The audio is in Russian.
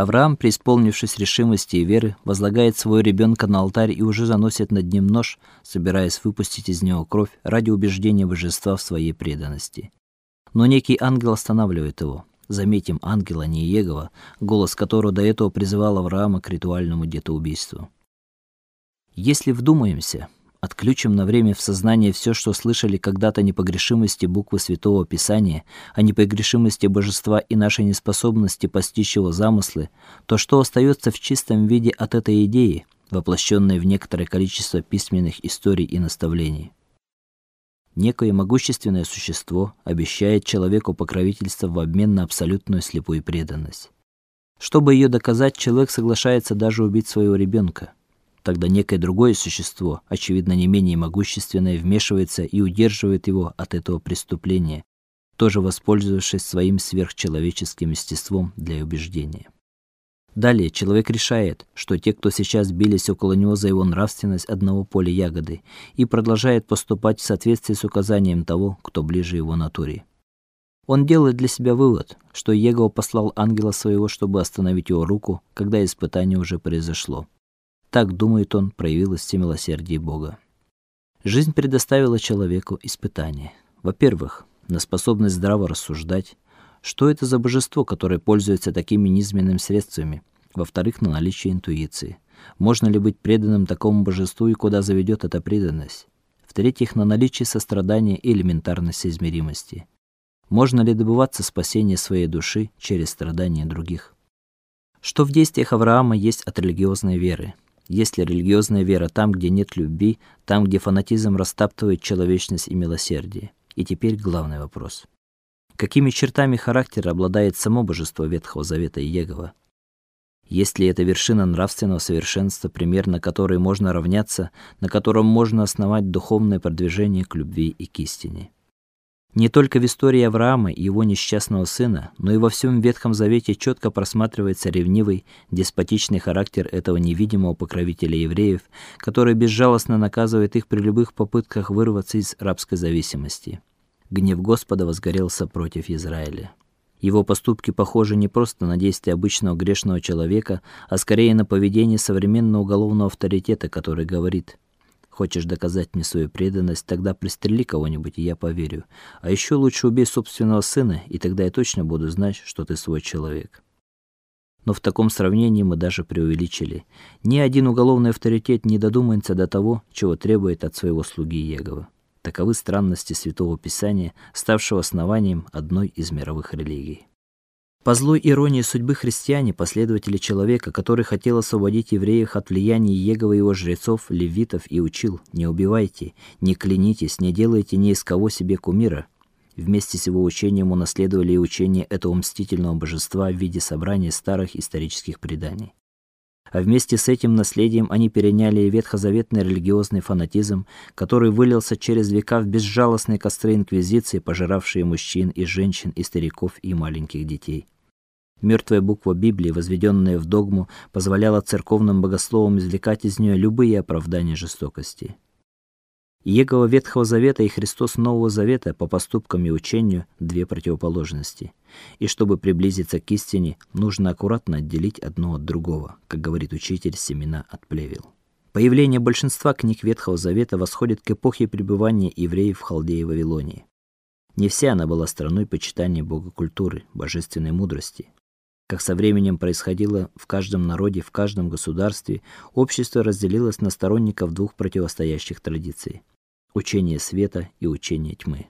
Авраам, преисполнившись решимости и веры, возлагает своего ребенка на алтарь и уже заносит над ним нож, собираясь выпустить из него кровь ради убеждения божества в своей преданности. Но некий ангел останавливает его. Заметим, ангела не Иегова, голос которого до этого призывал Авраама к ритуальному детоубийству. Если вдумаемся, Отключим на время в сознание все, что слышали когда-то непогрешимости буквы Святого Писания, о непогрешимости божества и нашей неспособности постичь его замыслы, то что остается в чистом виде от этой идеи, воплощенной в некоторое количество письменных историй и наставлений? Некое могущественное существо обещает человеку покровительство в обмен на абсолютную слепую преданность. Чтобы ее доказать, человек соглашается даже убить своего ребенка. Тогда некое другое существо, очевидно не менее могущественное, вмешивается и удерживает его от этого преступления, тоже воспользовавшись своим сверхчеловеческим естеством для убеждения. Далее человек решает, что те, кто сейчас бились около него за его нравственность одного поля ягоды, и продолжает поступать в соответствии с указанием того, кто ближе его натуре. Он делает для себя вывод, что Егова послал ангела своего, чтобы остановить его руку, когда испытание уже произошло. Так, думает он, проявилось всемилосердие Бога. Жизнь предоставила человеку испытание. Во-первых, на способность здраво рассуждать, что это за божество, которое пользуется такими низменными средствами. Во-вторых, на наличие интуиции. Можно ли быть преданным такому божеству и куда заведет эта преданность? В-третьих, на наличие сострадания и элементарной соизмеримости. Можно ли добиваться спасения своей души через страдания других? Что в действиях Авраама есть от религиозной веры? Есть ли религиозная вера там, где нет любви, там, где фанатизм растаптывает человечность и милосердие? И теперь главный вопрос. Какими чертами характера обладает само божество Ветхого Завета Иегова? Есть ли это вершина нравственного совершенства, пример, на который можно равняться, на котором можно основать духовное продвижение к любви и к истине? Не только в истории Авраама и его несчастного сына, но и во всем Ветхом Завете четко просматривается ревнивый, деспотичный характер этого невидимого покровителя евреев, который безжалостно наказывает их при любых попытках вырваться из рабской зависимости. Гнев Господа возгорелся против Израиля. Его поступки похожи не просто на действия обычного грешного человека, а скорее на поведение современного уголовного авторитета, который говорит: Хочешь доказать мне свою преданность, тогда пристрели кого-нибудь, и я поверю. А еще лучше убей собственного сына, и тогда я точно буду знать, что ты свой человек. Но в таком сравнении мы даже преувеличили. Ни один уголовный авторитет не додумается до того, чего требует от своего слуги Егова. Таковы странности Святого Писания, ставшего основанием одной из мировых религий. По злой иронии судьбы христиане, последователи человека, который хотел освободить евреев от влияния Егова и его жрецов, левитов и учил: не убивайте, не клянитесь, не делайте ни из кого себе кумира. Вместе с его учением унаследовали и учение этого мстительного божества в виде собрания старых исторических преданий. А вместе с этим наследием они переняли и ветхозаветный религиозный фанатизм, который вылился через века в безжалостные костры инквизиции, пожиравшие мужчин и женщин, и стариков, и маленьких детей. Мертвая буква Библии, возведенная в догму, позволяла церковным богословам извлекать из нее любые оправдания жестокости. Иегова Ветхого Завета и Христос Нового Завета по поступкам и учению две противоположности. И чтобы приблизиться к истине, нужно аккуратно отделить одно от другого, как говорит учитель, семена от плевел. Появление большинства книг Ветхого Завета восходит к эпохе пребывания евреев в Халдее и Вавилонии. Не вся она была страной почитания бога культуры, божественной мудрости. Как со временем происходило в каждом народе, в каждом государстве, общество разделилось на сторонников двух противостоящих традиций учение света и учение тьмы.